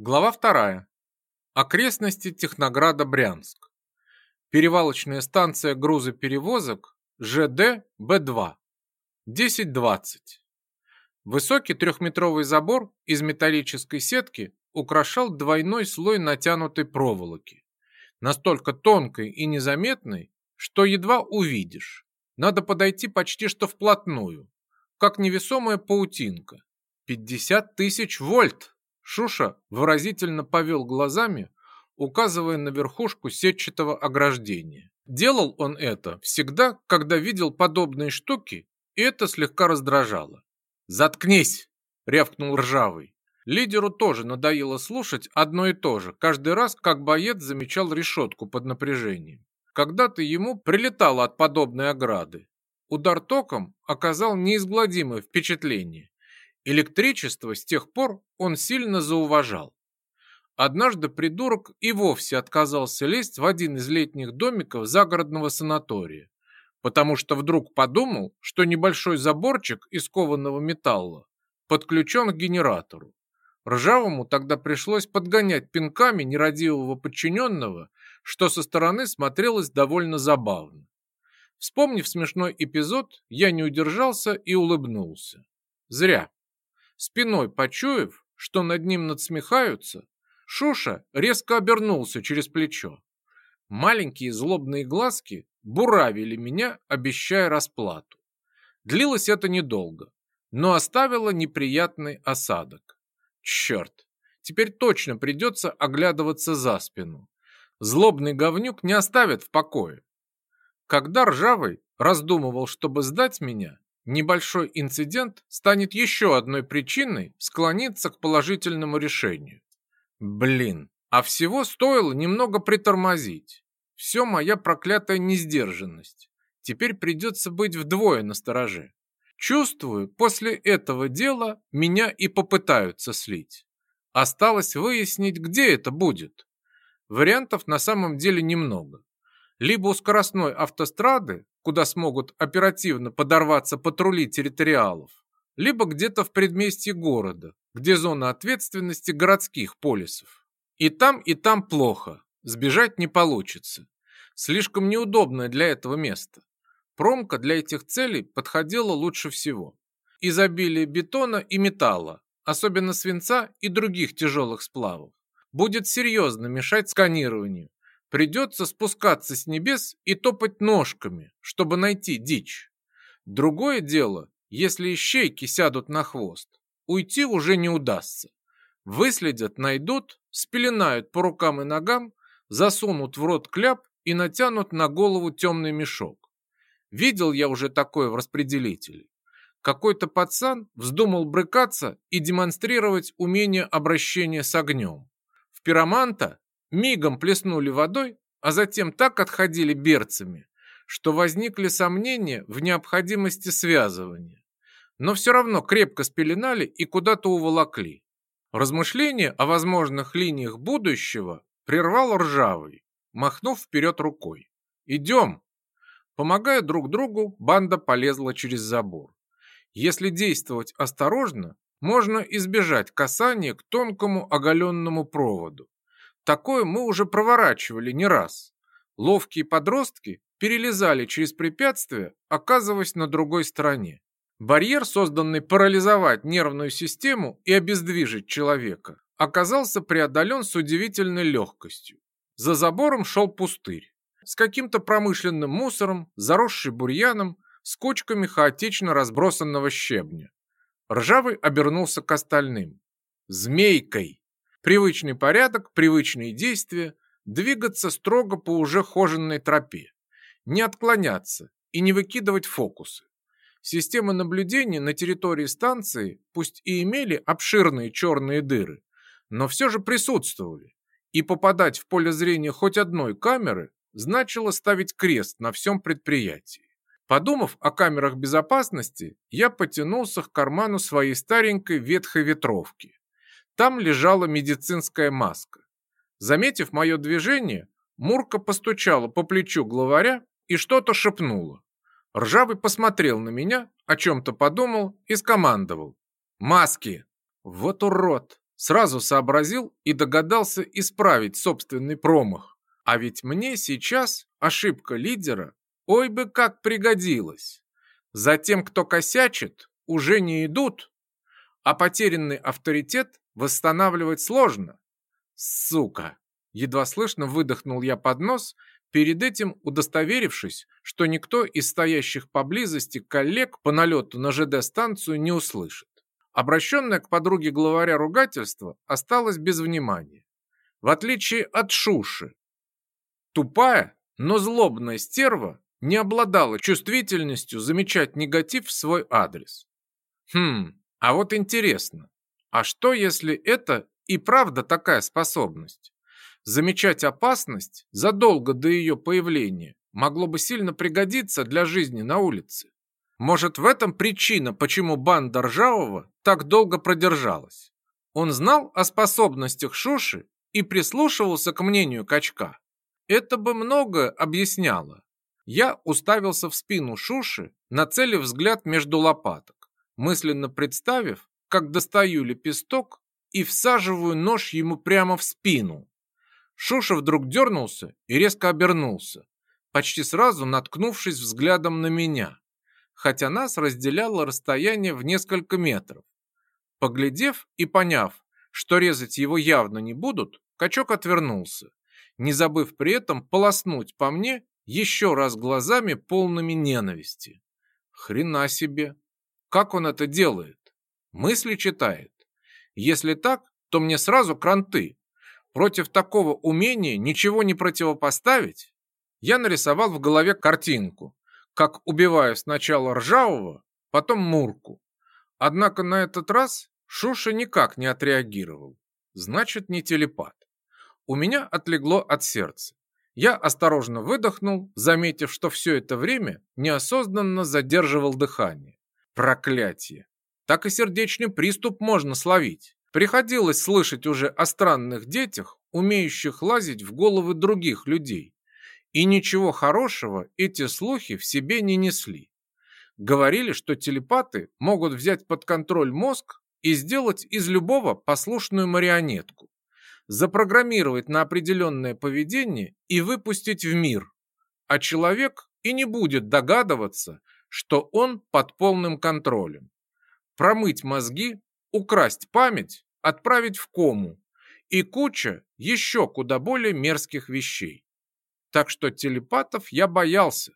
Глава 2. Окрестности Технограда Брянск. Перевалочная станция грузоперевозок ЖД Б2. 10.20. Высокий трехметровый забор из металлической сетки украшал двойной слой натянутой проволоки, настолько тонкой и незаметной, что едва увидишь. Надо подойти почти что вплотную, как невесомая паутинка. 50 тысяч вольт! Шуша выразительно повел глазами, указывая на верхушку сетчатого ограждения. Делал он это всегда, когда видел подобные штуки, и это слегка раздражало. «Заткнись!» — рявкнул Ржавый. Лидеру тоже надоело слушать одно и то же, каждый раз, как боец замечал решетку под напряжением. Когда-то ему прилетало от подобной ограды. Удар током оказал неизгладимое впечатление. Электричество с тех пор он сильно зауважал. Однажды придурок и вовсе отказался лезть в один из летних домиков загородного санатория, потому что вдруг подумал, что небольшой заборчик из кованого металла подключен к генератору. Ржавому тогда пришлось подгонять пинками нерадивого подчиненного, что со стороны смотрелось довольно забавно. Вспомнив смешной эпизод, я не удержался и улыбнулся. Зря. Спиной почуяв, что над ним надсмехаются, Шуша резко обернулся через плечо. Маленькие злобные глазки буравили меня, обещая расплату. Длилось это недолго, но оставило неприятный осадок. Черт, теперь точно придется оглядываться за спину. Злобный говнюк не оставит в покое. Когда Ржавый раздумывал, чтобы сдать меня, небольшой инцидент станет еще одной причиной склониться к положительному решению. Блин, а всего стоило немного притормозить. Все моя проклятая несдержанность. Теперь придется быть вдвое настороже. Чувствую, после этого дела меня и попытаются слить. Осталось выяснить, где это будет. Вариантов на самом деле немного. Либо у скоростной автострады, куда смогут оперативно подорваться патрули территориалов, либо где-то в предместье города, где зона ответственности городских полисов. И там, и там плохо, сбежать не получится. Слишком неудобное для этого место. Промка для этих целей подходила лучше всего. Изобилие бетона и металла, особенно свинца и других тяжелых сплавов, будет серьезно мешать сканированию Придется спускаться с небес и топать ножками, чтобы найти дичь. Другое дело, если ищейки сядут на хвост. Уйти уже не удастся. Выследят, найдут, спеленают по рукам и ногам, засунут в рот кляп и натянут на голову темный мешок. Видел я уже такое в распределителе. Какой-то пацан вздумал брыкаться и демонстрировать умение обращения с огнем. В пироманта мигом плеснули водой, а затем так отходили берцами, что возникли сомнения в необходимости связывания. Но все равно крепко спеленали и куда-то уволокли. Размышление о возможных линиях будущего прервал ржавый, махнув вперед рукой. «Идем!» Помогая друг другу, банда полезла через забор. Если действовать осторожно, можно избежать касания к тонкому оголенному проводу. Такое мы уже проворачивали не раз. Ловкие подростки перелезали через препятствия, оказываясь на другой стороне. Барьер, созданный парализовать нервную систему и обездвижить человека, оказался преодолен с удивительной легкостью. За забором шел пустырь. С каким-то промышленным мусором, заросший бурьяном, с кучками хаотично разбросанного щебня. Ржавый обернулся к остальным. «Змейкой!» привычный порядок, привычные действия, двигаться строго по уже хоженной тропе, не отклоняться и не выкидывать фокусы. Системы наблюдения на территории станции пусть и имели обширные черные дыры, но все же присутствовали, и попадать в поле зрения хоть одной камеры значило ставить крест на всем предприятии. Подумав о камерах безопасности, я потянулся к карману своей старенькой ветхой ветровки там лежала медицинская маска. Заметив мое движение, Мурка постучала по плечу главаря и что-то шепнула. Ржавый посмотрел на меня, о чем-то подумал и скомандовал. «Маски!» Вот урод! Сразу сообразил и догадался исправить собственный промах. А ведь мне сейчас ошибка лидера ой бы как пригодилась. За тем, кто косячит, уже не идут, а потерянный авторитет Восстанавливать сложно. Сука! Едва слышно выдохнул я под нос, перед этим удостоверившись, что никто из стоящих поблизости коллег по налету на ЖД-станцию не услышит. Обращенное к подруге главаря ругательство осталось без внимания. В отличие от Шуши, тупая, но злобная стерва не обладала чувствительностью замечать негатив в свой адрес. Хм, а вот интересно, а что, если это и правда такая способность? Замечать опасность задолго до ее появления могло бы сильно пригодиться для жизни на улице. Может, в этом причина, почему банда Ржавого так долго продержалась. Он знал о способностях Шуши и прислушивался к мнению качка. Это бы многое объясняло. Я уставился в спину Шуши, нацелив взгляд между лопаток, мысленно представив, как достаю лепесток и всаживаю нож ему прямо в спину. Шуша вдруг дернулся и резко обернулся, почти сразу наткнувшись взглядом на меня, хотя нас разделяло расстояние в несколько метров. Поглядев и поняв, что резать его явно не будут, качок отвернулся, не забыв при этом полоснуть по мне еще раз глазами полными ненависти. Хрена себе! Как он это делает? мысли читает. Если так, то мне сразу кранты. Против такого умения ничего не противопоставить? Я нарисовал в голове картинку, как убиваю сначала Ржавого, потом Мурку. Однако на этот раз Шуша никак не отреагировал. Значит, не телепат. У меня отлегло от сердца. Я осторожно выдохнул, заметив, что все это время неосознанно задерживал дыхание. Проклятие! так и сердечный приступ можно словить. Приходилось слышать уже о странных детях, умеющих лазить в головы других людей. И ничего хорошего эти слухи в себе не несли. Говорили, что телепаты могут взять под контроль мозг и сделать из любого послушную марионетку, запрограммировать на определенное поведение и выпустить в мир. А человек и не будет догадываться, что он под полным контролем промыть мозги, украсть память, отправить в кому и куча еще куда более мерзких вещей. Так что телепатов я боялся.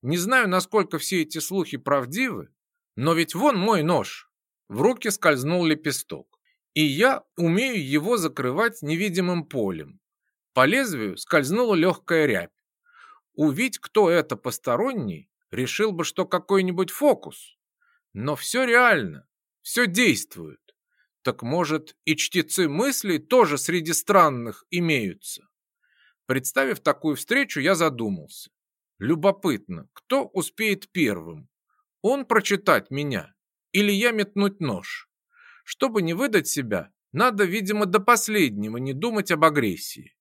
Не знаю, насколько все эти слухи правдивы, но ведь вон мой нож. В руки скользнул лепесток, и я умею его закрывать невидимым полем. По лезвию скользнула легкая рябь. Увидь, кто это посторонний, решил бы, что какой-нибудь фокус. Но все реально, все действует. Так может, и чтецы мыслей тоже среди странных имеются? Представив такую встречу, я задумался. Любопытно, кто успеет первым? Он прочитать меня или я метнуть нож? Чтобы не выдать себя, надо, видимо, до последнего не думать об агрессии.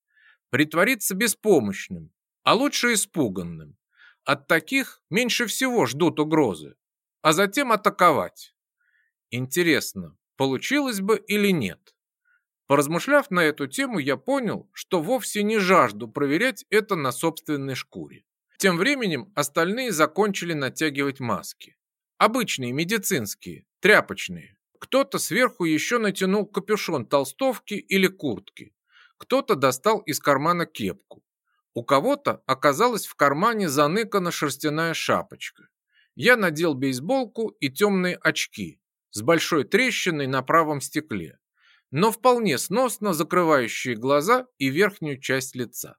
Притвориться беспомощным, а лучше испуганным. От таких меньше всего ждут угрозы а затем атаковать. Интересно, получилось бы или нет? Поразмышляв на эту тему, я понял, что вовсе не жажду проверять это на собственной шкуре. Тем временем остальные закончили натягивать маски. Обычные, медицинские, тряпочные. Кто-то сверху еще натянул капюшон толстовки или куртки. Кто-то достал из кармана кепку. У кого-то оказалась в кармане заныкана шерстяная шапочка я надел бейсболку и темные очки с большой трещиной на правом стекле, но вполне сносно закрывающие глаза и верхнюю часть лица.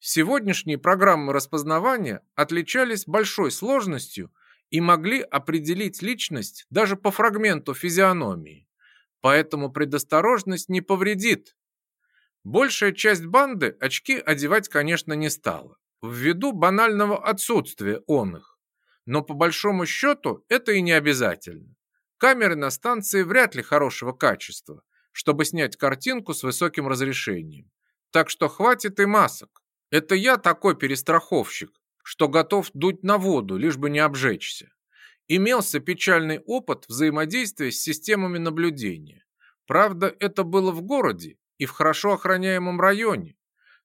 Сегодняшние программы распознавания отличались большой сложностью и могли определить личность даже по фрагменту физиономии, поэтому предосторожность не повредит. Большая часть банды очки одевать, конечно, не стала, ввиду банального отсутствия он их но по большому счету это и не обязательно. Камеры на станции вряд ли хорошего качества, чтобы снять картинку с высоким разрешением. Так что хватит и масок. Это я такой перестраховщик, что готов дуть на воду, лишь бы не обжечься. Имелся печальный опыт взаимодействия с системами наблюдения. Правда, это было в городе и в хорошо охраняемом районе.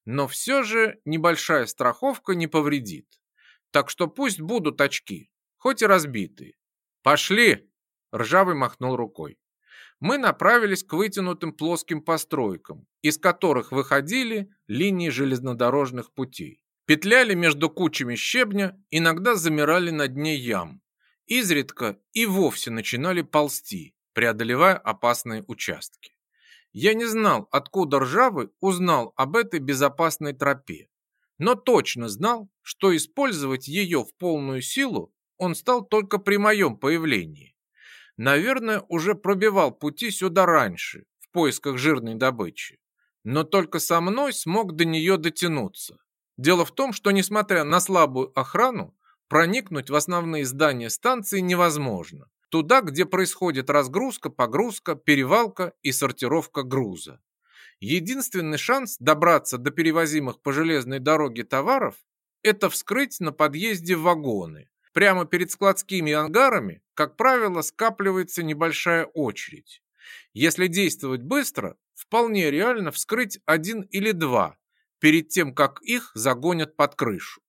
Но все же небольшая страховка не повредит. Так что пусть будут очки, хоть и разбитые. Пошли!» Ржавый махнул рукой. Мы направились к вытянутым плоским постройкам, из которых выходили линии железнодорожных путей. Петляли между кучами щебня, иногда замирали на дне ям. Изредка и вовсе начинали ползти, преодолевая опасные участки. Я не знал, откуда Ржавый узнал об этой безопасной тропе, но точно знал, что использовать ее в полную силу он стал только при моем появлении. Наверное, уже пробивал пути сюда раньше, в поисках жирной добычи. Но только со мной смог до нее дотянуться. Дело в том, что, несмотря на слабую охрану, проникнуть в основные здания станции невозможно. Туда, где происходит разгрузка, погрузка, перевалка и сортировка груза. Единственный шанс добраться до перевозимых по железной дороге товаров – это вскрыть на подъезде вагоны. Прямо перед складскими ангарами, как правило, скапливается небольшая очередь. Если действовать быстро, вполне реально вскрыть один или два, перед тем, как их загонят под крышу.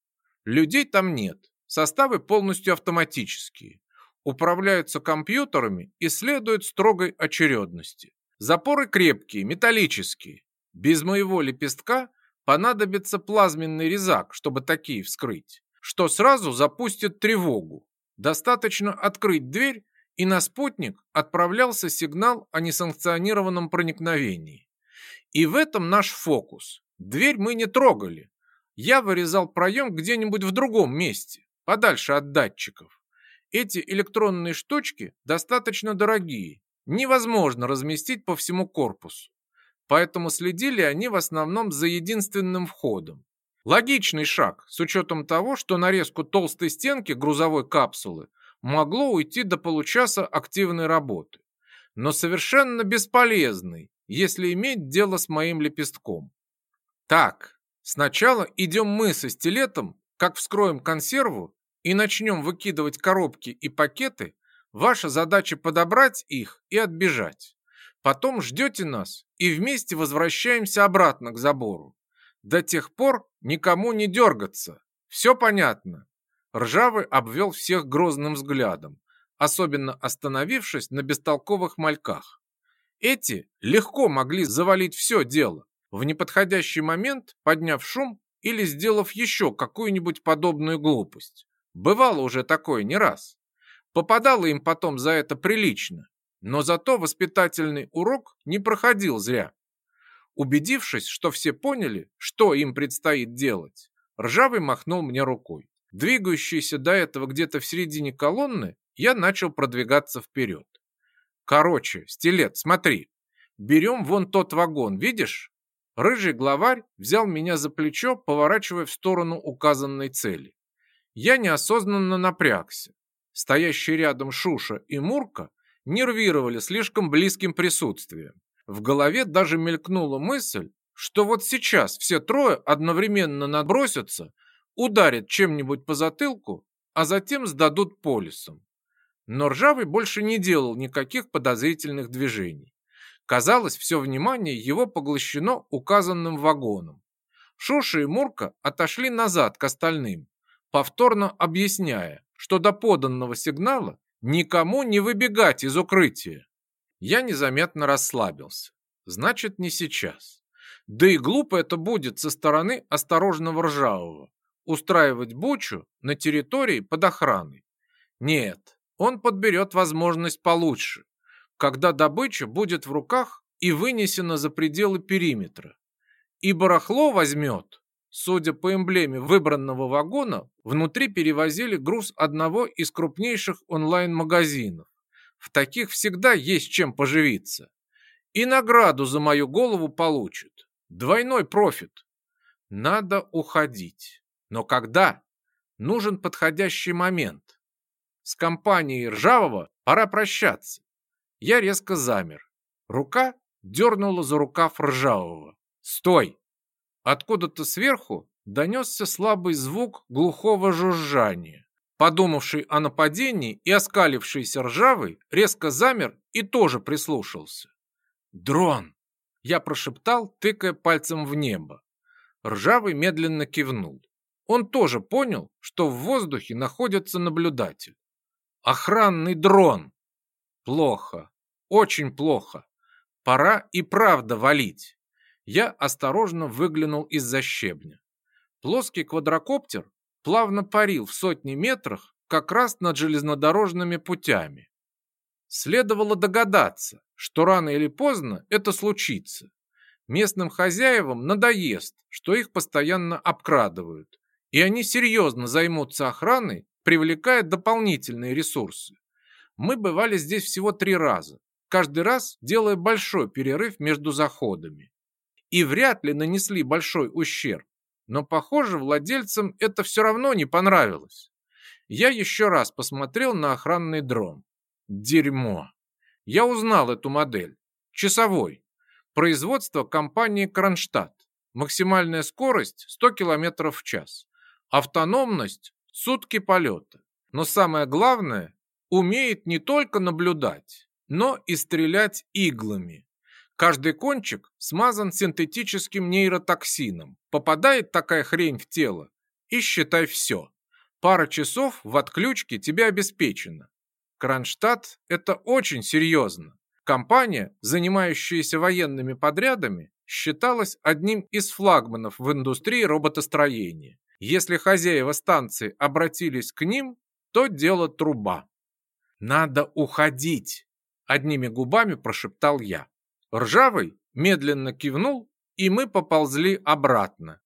Людей там нет, составы полностью автоматические, управляются компьютерами и следуют строгой очередности. Запоры крепкие, металлические. Без моего лепестка понадобится плазменный резак, чтобы такие вскрыть, что сразу запустит тревогу. Достаточно открыть дверь, и на спутник отправлялся сигнал о несанкционированном проникновении. И в этом наш фокус. Дверь мы не трогали. Я вырезал проем где-нибудь в другом месте, подальше от датчиков. Эти электронные штучки достаточно дорогие Невозможно разместить по всему корпусу, поэтому следили они в основном за единственным входом. Логичный шаг, с учетом того, что нарезку толстой стенки грузовой капсулы могло уйти до получаса активной работы, но совершенно бесполезный, если иметь дело с моим лепестком. Так, сначала идем мы со стилетом, как вскроем консерву и начнем выкидывать коробки и пакеты, Ваша задача подобрать их и отбежать. Потом ждете нас и вместе возвращаемся обратно к забору. До тех пор никому не дергаться. Все понятно?» Ржавый обвел всех грозным взглядом, особенно остановившись на бестолковых мальках. Эти легко могли завалить все дело, в неподходящий момент подняв шум или сделав еще какую-нибудь подобную глупость. Бывало уже такое не раз. Попадало им потом за это прилично, но зато воспитательный урок не проходил зря. Убедившись, что все поняли, что им предстоит делать, Ржавый махнул мне рукой. Двигающийся до этого где-то в середине колонны, я начал продвигаться вперед. Короче, стилет, смотри. Берем вон тот вагон, видишь? Рыжий главарь взял меня за плечо, поворачивая в сторону указанной цели. Я неосознанно напрягся стоящие рядом Шуша и Мурка, нервировали слишком близким присутствием. В голове даже мелькнула мысль, что вот сейчас все трое одновременно набросятся, ударят чем-нибудь по затылку, а затем сдадут полисом. Но Ржавый больше не делал никаких подозрительных движений. Казалось, все внимание его поглощено указанным вагоном. Шуша и Мурка отошли назад к остальным, повторно объясняя, что до поданного сигнала никому не выбегать из укрытия. Я незаметно расслабился. Значит, не сейчас. Да и глупо это будет со стороны осторожного ржавого устраивать бучу на территории под охраной. Нет, он подберет возможность получше, когда добыча будет в руках и вынесена за пределы периметра. И барахло возьмет, Судя по эмблеме выбранного вагона, внутри перевозили груз одного из крупнейших онлайн-магазинов. В таких всегда есть чем поживиться. И награду за мою голову получат. Двойной профит. Надо уходить. Но когда? Нужен подходящий момент. С компанией Ржавого пора прощаться. Я резко замер. Рука дернула за рукав Ржавого. «Стой!» Откуда-то сверху донесся слабый звук глухого жужжания. Подумавший о нападении и оскалившийся ржавый резко замер и тоже прислушался. «Дрон!» — я прошептал, тыкая пальцем в небо. Ржавый медленно кивнул. Он тоже понял, что в воздухе находится наблюдатель. «Охранный дрон!» «Плохо, очень плохо. Пора и правда валить». Я осторожно выглянул из-за щебня. Плоский квадрокоптер плавно парил в сотни метрах как раз над железнодорожными путями. Следовало догадаться, что рано или поздно это случится. Местным хозяевам надоест, что их постоянно обкрадывают, и они серьезно займутся охраной, привлекая дополнительные ресурсы. Мы бывали здесь всего три раза, каждый раз делая большой перерыв между заходами и вряд ли нанесли большой ущерб. Но, похоже, владельцам это все равно не понравилось. Я еще раз посмотрел на охранный дрон. Дерьмо. Я узнал эту модель. Часовой. Производство компании «Кронштадт». Максимальная скорость 100 км в час. Автономность – сутки полета. Но самое главное, умеет не только наблюдать, но и стрелять иглами. Каждый кончик смазан синтетическим нейротоксином. Попадает такая хрень в тело. И считай все. Пара часов в отключке тебе обеспечена. Кронштадт – это очень серьезно. Компания, занимающаяся военными подрядами, считалась одним из флагманов в индустрии роботостроения. Если хозяева станции обратились к ним, то дело труба. «Надо уходить!» – одними губами прошептал я. Ржавый медленно кивнул, и мы поползли обратно.